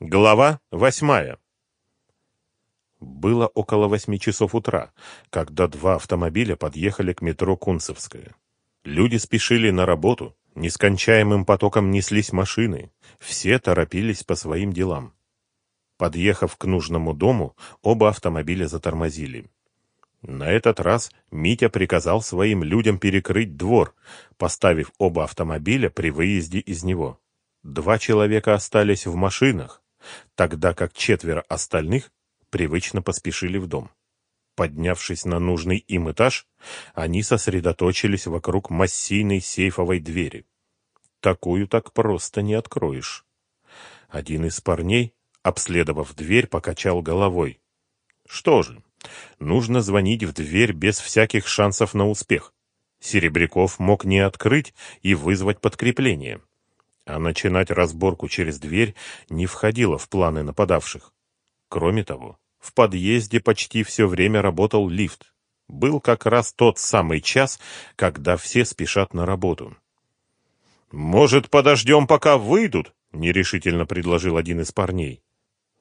Глава восьмая. Было около восьми часов утра, когда два автомобиля подъехали к метро Кунцевская. Люди спешили на работу, нескончаемым потоком неслись машины, все торопились по своим делам. Подъехав к нужному дому, оба автомобиля затормозили. На этот раз Митя приказал своим людям перекрыть двор, поставив оба автомобиля при выезде из него. Два человека остались в машинах, тогда как четверо остальных привычно поспешили в дом. Поднявшись на нужный им этаж, они сосредоточились вокруг массивной сейфовой двери. Такую так просто не откроешь. Один из парней, обследовав дверь, покачал головой. Что же, нужно звонить в дверь без всяких шансов на успех. Серебряков мог не открыть и вызвать подкрепление а начинать разборку через дверь не входило в планы нападавших. Кроме того, в подъезде почти все время работал лифт. Был как раз тот самый час, когда все спешат на работу. «Может, подождем, пока выйдут?» — нерешительно предложил один из парней.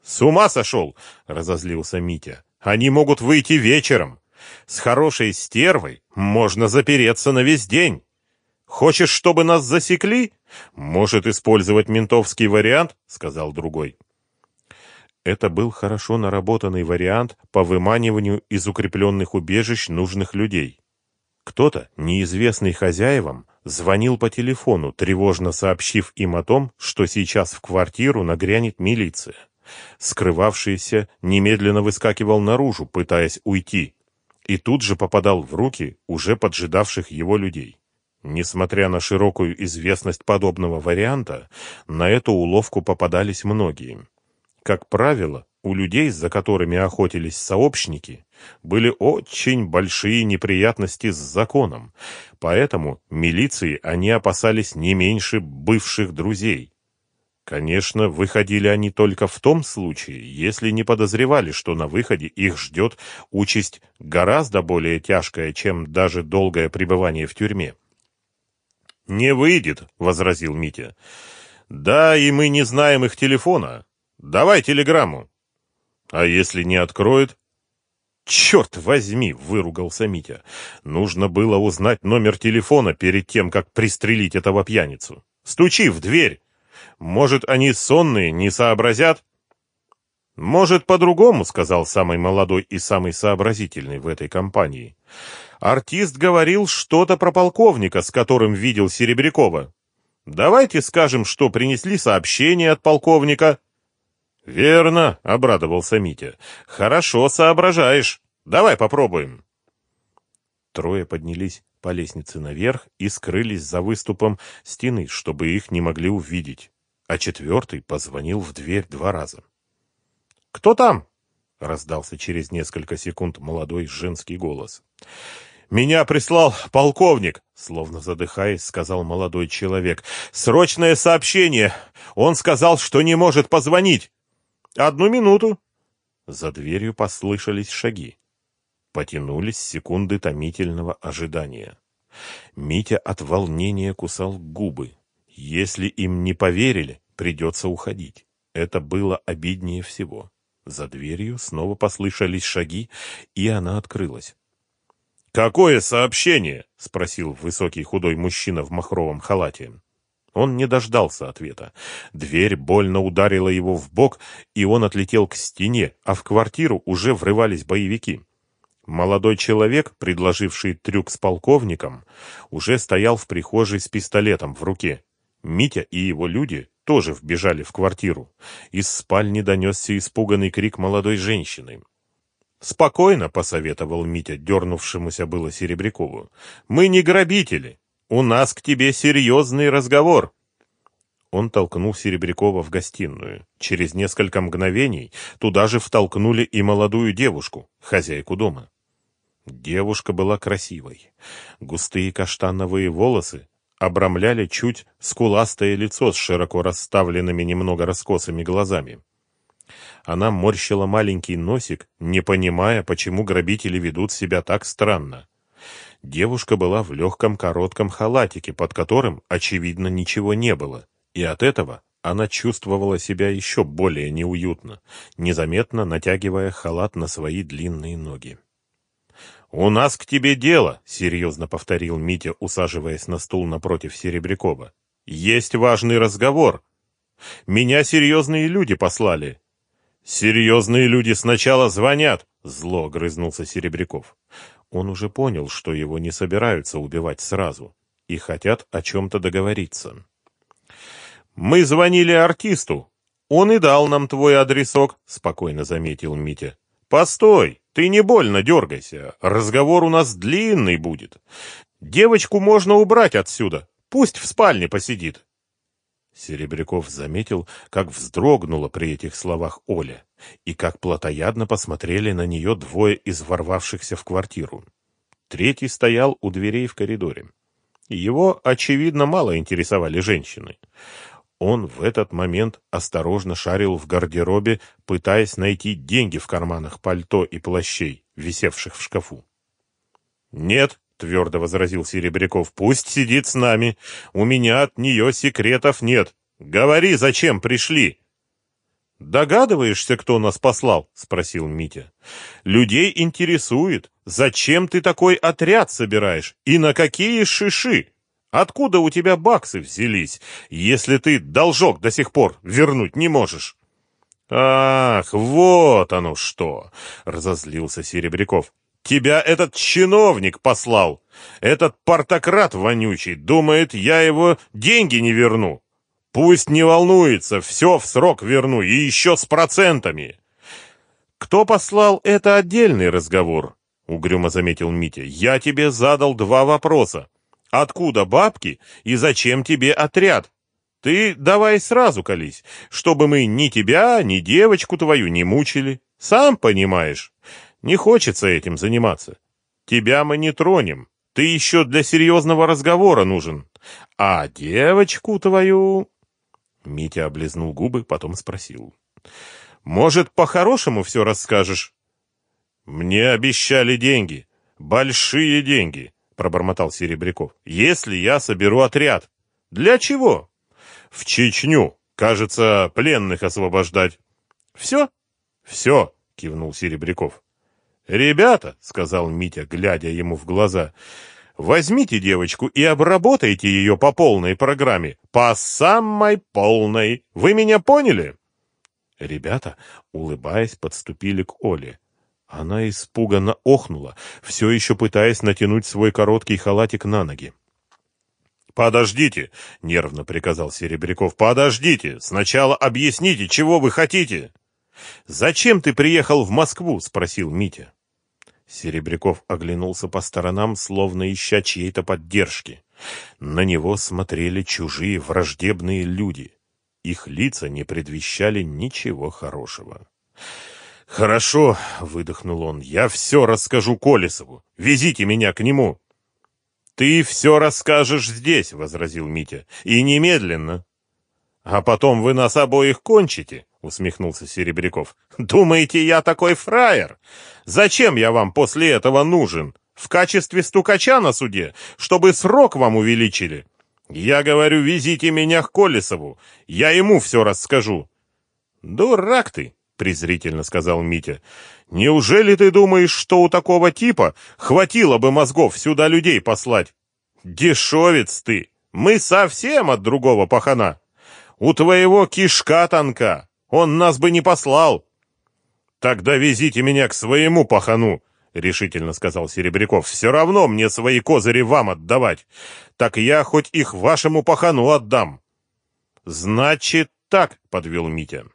«С ума сошел!» — разозлился Митя. «Они могут выйти вечером. С хорошей стервой можно запереться на весь день». Хочешь, чтобы нас засекли? Может использовать ментовский вариант, сказал другой. Это был хорошо наработанный вариант по выманиванию из укрепленных убежищ нужных людей. Кто-то, неизвестный хозяевам, звонил по телефону, тревожно сообщив им о том, что сейчас в квартиру нагрянет милиция. Скрывавшийся немедленно выскакивал наружу, пытаясь уйти, и тут же попадал в руки уже поджидавших его людей. Несмотря на широкую известность подобного варианта, на эту уловку попадались многие. Как правило, у людей, за которыми охотились сообщники, были очень большие неприятности с законом, поэтому милиции они опасались не меньше бывших друзей. Конечно, выходили они только в том случае, если не подозревали, что на выходе их ждет участь гораздо более тяжкая, чем даже долгое пребывание в тюрьме. «Не выйдет», — возразил Митя. «Да, и мы не знаем их телефона. Давай телеграмму». «А если не откроет?» «Черт возьми!» — выругался Митя. «Нужно было узнать номер телефона перед тем, как пристрелить этого пьяницу. Стучи в дверь! Может, они сонные, не сообразят?» «Может, по-другому», — сказал самый молодой и самый сообразительный в этой компании. «Артист говорил что-то про полковника, с которым видел Серебрякова. Давайте скажем, что принесли сообщение от полковника». «Верно», — обрадовался Митя. «Хорошо соображаешь. Давай попробуем». Трое поднялись по лестнице наверх и скрылись за выступом стены, чтобы их не могли увидеть. А четвертый позвонил в дверь два раза. «Кто там?» — раздался через несколько секунд молодой женский голос. «Меня прислал полковник», — словно задыхаясь, сказал молодой человек. «Срочное сообщение! Он сказал, что не может позвонить!» «Одну минуту!» За дверью послышались шаги. Потянулись секунды томительного ожидания. Митя от волнения кусал губы. Если им не поверили, придется уходить. Это было обиднее всего. За дверью снова послышались шаги, и она открылась. «Какое сообщение?» — спросил высокий худой мужчина в махровом халате. Он не дождался ответа. Дверь больно ударила его в бок, и он отлетел к стене, а в квартиру уже врывались боевики. Молодой человек, предложивший трюк с полковником, уже стоял в прихожей с пистолетом в руке. Митя и его люди тоже вбежали в квартиру. Из спальни донесся испуганный крик молодой женщины. «Спокойно», — посоветовал Митя, дернувшемуся было Серебрякову. «Мы не грабители. У нас к тебе серьезный разговор». Он толкнул Серебрякова в гостиную. Через несколько мгновений туда же втолкнули и молодую девушку, хозяйку дома. Девушка была красивой. Густые каштановые волосы обрамляли чуть скуластое лицо с широко расставленными немного раскосыми глазами. Она морщила маленький носик, не понимая, почему грабители ведут себя так странно. Девушка была в легком коротком халатике, под которым, очевидно, ничего не было, и от этого она чувствовала себя еще более неуютно, незаметно натягивая халат на свои длинные ноги. «У нас к тебе дело», — серьезно повторил Митя, усаживаясь на стул напротив Серебрякова. «Есть важный разговор. Меня серьезные люди послали». «Серьезные люди сначала звонят», — зло грызнулся Серебряков. Он уже понял, что его не собираются убивать сразу и хотят о чем-то договориться. «Мы звонили артисту. Он и дал нам твой адресок», — спокойно заметил Митя. «Постой, ты не больно дергайся. Разговор у нас длинный будет. Девочку можно убрать отсюда. Пусть в спальне посидит». Серебряков заметил, как вздрогнула при этих словах Оля, и как плотоядно посмотрели на нее двое из ворвавшихся в квартиру. Третий стоял у дверей в коридоре. Его, очевидно, мало интересовали женщины. Он в этот момент осторожно шарил в гардеробе, пытаясь найти деньги в карманах пальто и плащей, висевших в шкафу. «Нет», — твердо возразил Серебряков, — «пусть сидит с нами. У меня от нее секретов нет. Говори, зачем пришли?» «Догадываешься, кто нас послал?» — спросил Митя. «Людей интересует, зачем ты такой отряд собираешь и на какие шиши?» Откуда у тебя баксы взялись, если ты должок до сих пор вернуть не можешь? Ах, вот оно что, разозлился Серебряков. Тебя этот чиновник послал. Этот портократ вонючий думает, я его деньги не верну. Пусть не волнуется, все в срок верну и еще с процентами. Кто послал, это отдельный разговор, угрюмо заметил Митя. Я тебе задал два вопроса. Откуда бабки и зачем тебе отряд? Ты давай сразу колись, чтобы мы ни тебя, ни девочку твою не мучили. Сам понимаешь, не хочется этим заниматься. Тебя мы не тронем, ты еще для серьезного разговора нужен. А девочку твою...» Митя облизнул губы, потом спросил. «Может, по-хорошему все расскажешь?» «Мне обещали деньги, большие деньги пробормотал Серебряков. Если я соберу отряд. Для чего? В Чечню. Кажется, пленных освобождать. Все? Все, кивнул Серебряков. Ребята, сказал Митя, глядя ему в глаза, возьмите девочку и обработайте ее по полной программе. По самой полной. Вы меня поняли? Ребята, улыбаясь, подступили к Оле. Она испуганно охнула, все еще пытаясь натянуть свой короткий халатик на ноги. «Подождите!» — нервно приказал Серебряков. «Подождите! Сначала объясните, чего вы хотите!» «Зачем ты приехал в Москву?» — спросил Митя. Серебряков оглянулся по сторонам, словно ища чьей-то поддержки. На него смотрели чужие враждебные люди. Их лица не предвещали ничего хорошего. «Хорошо», — выдохнул он, — «я все расскажу Колесову. Везите меня к нему». «Ты все расскажешь здесь», — возразил Митя, — «и немедленно». «А потом вы нас обоих кончите», — усмехнулся Серебряков. «Думаете, я такой фраер? Зачем я вам после этого нужен? В качестве стукача на суде, чтобы срок вам увеличили?» «Я говорю, везите меня к Колесову, я ему все расскажу». «Дурак ты!» Презрительно сказал Митя. Неужели ты думаешь, что у такого типа хватило бы мозгов сюда людей послать? Дешевец ты! Мы совсем от другого пахана. У твоего кишка тонка. Он нас бы не послал. Тогда везите меня к своему пахану, решительно сказал Серебряков. Все равно мне свои козыри вам отдавать. Так я хоть их вашему пахану отдам. Значит так, подвел Митя.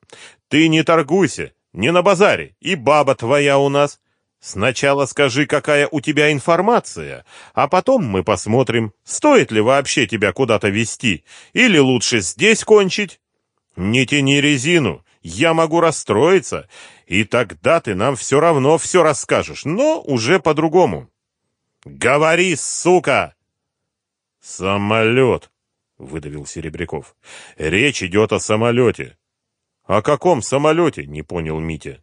Ты не торгуйся, не на базаре, и баба твоя у нас. Сначала скажи, какая у тебя информация, а потом мы посмотрим, стоит ли вообще тебя куда-то везти, или лучше здесь кончить. Не тяни резину, я могу расстроиться, и тогда ты нам все равно все расскажешь, но уже по-другому. Говори, сука! Самолет, выдавил Серебряков. Речь идет о самолете. «О каком самолете?» — не понял Митя.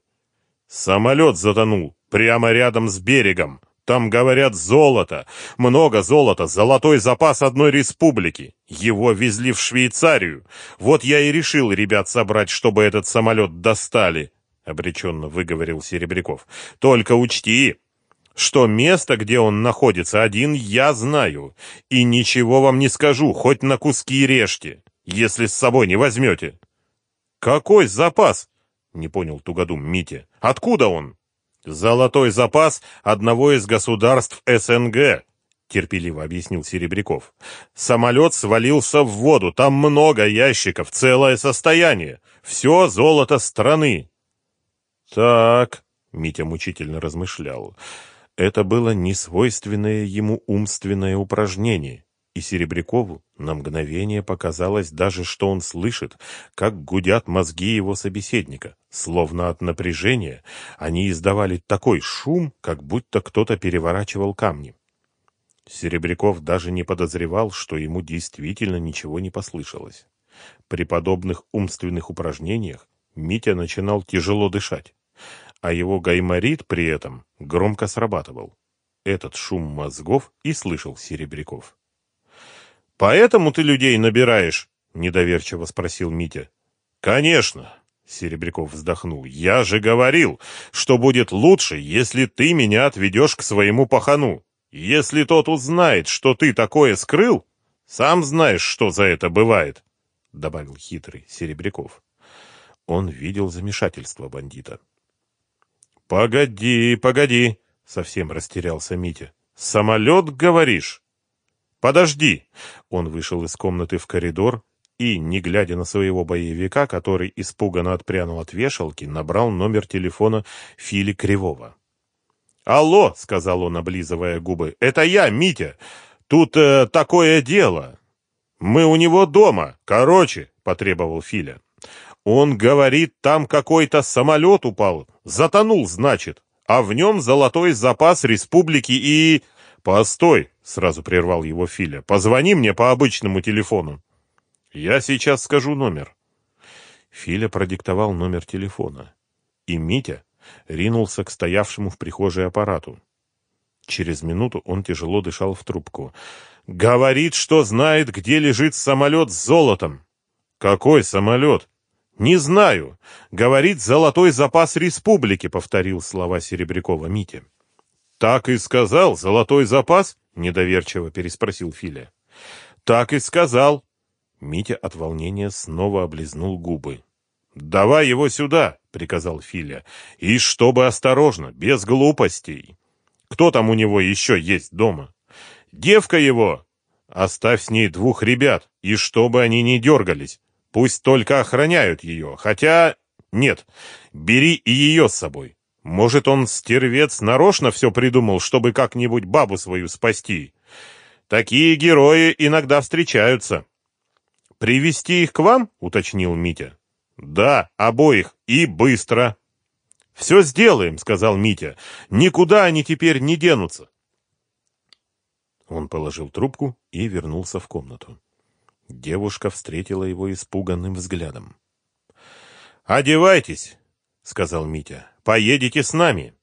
«Самолет затонул прямо рядом с берегом. Там, говорят, золото. Много золота. Золотой запас одной республики. Его везли в Швейцарию. Вот я и решил ребят собрать, чтобы этот самолет достали. Обреченно выговорил Серебряков. Только учти, что место, где он находится один, я знаю. И ничего вам не скажу, хоть на куски режьте, если с собой не возьмете. Какой запас? Не понял тугодум Митя. Откуда он? «Золотой запас одного из государств СНГ», — терпеливо объяснил Серебряков. «Самолет свалился в воду, там много ящиков, целое состояние. Все золото страны». «Так», — Митя мучительно размышлял, — это было несвойственное ему умственное упражнение и Серебрякову на мгновение показалось даже, что он слышит, как гудят мозги его собеседника. Словно от напряжения они издавали такой шум, как будто кто-то переворачивал камни. Серебряков даже не подозревал, что ему действительно ничего не послышалось. При подобных умственных упражнениях Митя начинал тяжело дышать, а его гайморит при этом громко срабатывал. Этот шум мозгов и слышал Серебряков. «Поэтому ты людей набираешь?» — недоверчиво спросил Митя. «Конечно!» — Серебряков вздохнул. «Я же говорил, что будет лучше, если ты меня отведешь к своему пахану. Если тот узнает, что ты такое скрыл, сам знаешь, что за это бывает», — добавил хитрый Серебряков. Он видел замешательство бандита. «Погоди, погоди!» — совсем растерялся Митя. «Самолет, говоришь?» «Подожди!» Он вышел из комнаты в коридор и, не глядя на своего боевика, который испуганно отпрянул от вешалки, набрал номер телефона Фили Кривого. «Алло!» — сказал он, облизывая губы. «Это я, Митя! Тут э, такое дело! Мы у него дома! Короче!» — потребовал Филя. «Он говорит, там какой-то самолет упал. Затонул, значит. А в нем золотой запас республики и...» «Постой!» — сразу прервал его Филя. «Позвони мне по обычному телефону». «Я сейчас скажу номер». Филя продиктовал номер телефона. И Митя ринулся к стоявшему в прихожей аппарату. Через минуту он тяжело дышал в трубку. «Говорит, что знает, где лежит самолет с золотом». «Какой самолет?» «Не знаю. Говорит, золотой запас республики», — повторил слова Серебрякова Митя. «Так и сказал, золотой запас?» — недоверчиво переспросил Филя. «Так и сказал». Митя от волнения снова облизнул губы. «Давай его сюда!» — приказал Филя. «И чтобы осторожно, без глупостей. Кто там у него еще есть дома? Девка его! Оставь с ней двух ребят, и чтобы они не дергались. Пусть только охраняют ее, хотя... Нет, бери и ее с собой. Может, он, стервец, нарочно все придумал, чтобы как-нибудь бабу свою спасти? Такие герои иногда встречаются. «Привести их к вам?» — уточнил Митя. «Да, обоих, и быстро». «Все сделаем», — сказал Митя. «Никуда они теперь не денутся». Он положил трубку и вернулся в комнату. Девушка встретила его испуганным взглядом. «Одевайтесь», — сказал Митя. Поедете с нами?»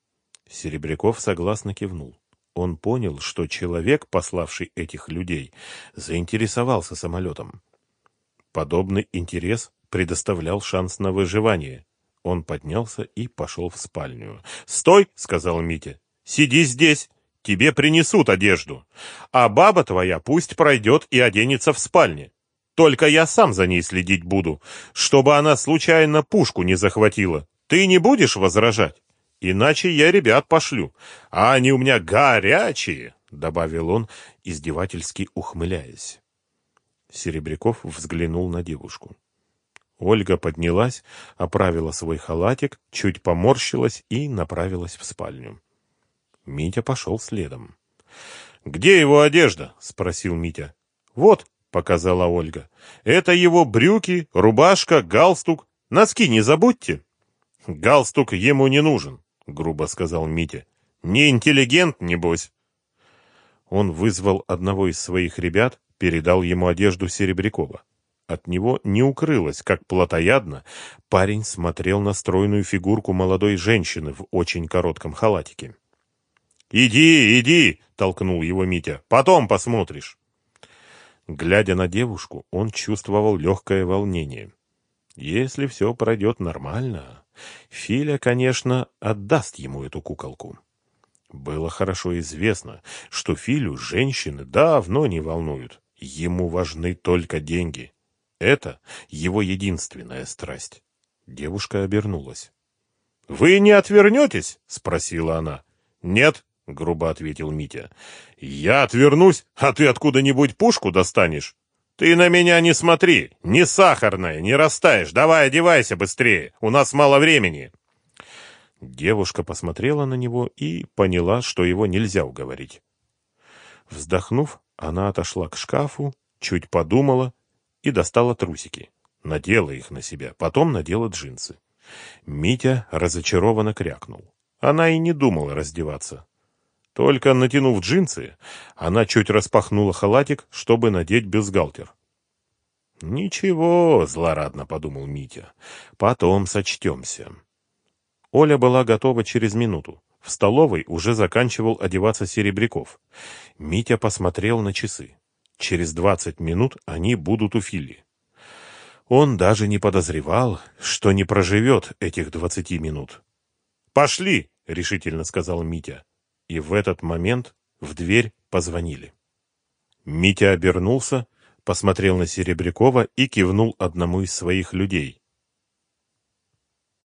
Серебряков согласно кивнул. Он понял, что человек, пославший этих людей, заинтересовался самолетом. Подобный интерес предоставлял шанс на выживание. Он поднялся и пошел в спальню. «Стой!» — сказал Митя. «Сиди здесь, тебе принесут одежду. А баба твоя пусть пройдет и оденется в спальне. Только я сам за ней следить буду, чтобы она случайно пушку не захватила. Ты не будешь возражать? Иначе я ребят пошлю. А они у меня горячие, — добавил он, издевательски ухмыляясь. Серебряков взглянул на девушку. Ольга поднялась, оправила свой халатик, чуть поморщилась и направилась в спальню. Митя пошел следом. «Где его одежда?» — спросил Митя. «Вот», — показала Ольга. «Это его брюки, рубашка, галстук. Носки не забудьте». «Галстук ему не нужен», — грубо сказал Митя. «Не интеллигент, небось». Он вызвал одного из своих ребят, передал ему одежду Серебрякова. От него не укрылось, как плотоядно парень смотрел на стройную фигурку молодой женщины в очень коротком халатике. «Иди, иди!» — толкнул его Митя. «Потом посмотришь». Глядя на девушку, он чувствовал легкое волнение. Если все пройдет нормально, Филя, конечно, отдаст ему эту куколку. Было хорошо известно, что Филю женщины давно не волнуют. Ему важны только деньги. Это его единственная страсть. Девушка обернулась. — Вы не отвернетесь? — спросила она. — Нет, — грубо ответил Митя. — Я отвернусь, а ты откуда-нибудь пушку достанешь? Ты на меня не смотри, не сахарная, не растаешь. Давай одевайся быстрее, у нас мало времени. Девушка посмотрела на него и поняла, что его нельзя уговорить. Вздохнув, она отошла к шкафу, чуть подумала и достала трусики. Надела их на себя, потом надела джинсы. Митя разочарованно крякнул. Она и не думала раздеваться. Только натянув джинсы, она чуть распахнула халатик, чтобы надеть бюстгальтер. «Ничего», — злорадно подумал Митя, — «потом сочтемся». Оля была готова через минуту. В столовой уже заканчивал одеваться Серебряков. Митя посмотрел на часы. Через двадцать минут они будут у Филли. Он даже не подозревал, что не проживет этих двадцати минут. «Пошли!» — решительно сказал Митя. И в этот момент в дверь позвонили. Митя обернулся, посмотрел на Серебрякова и кивнул одному из своих людей.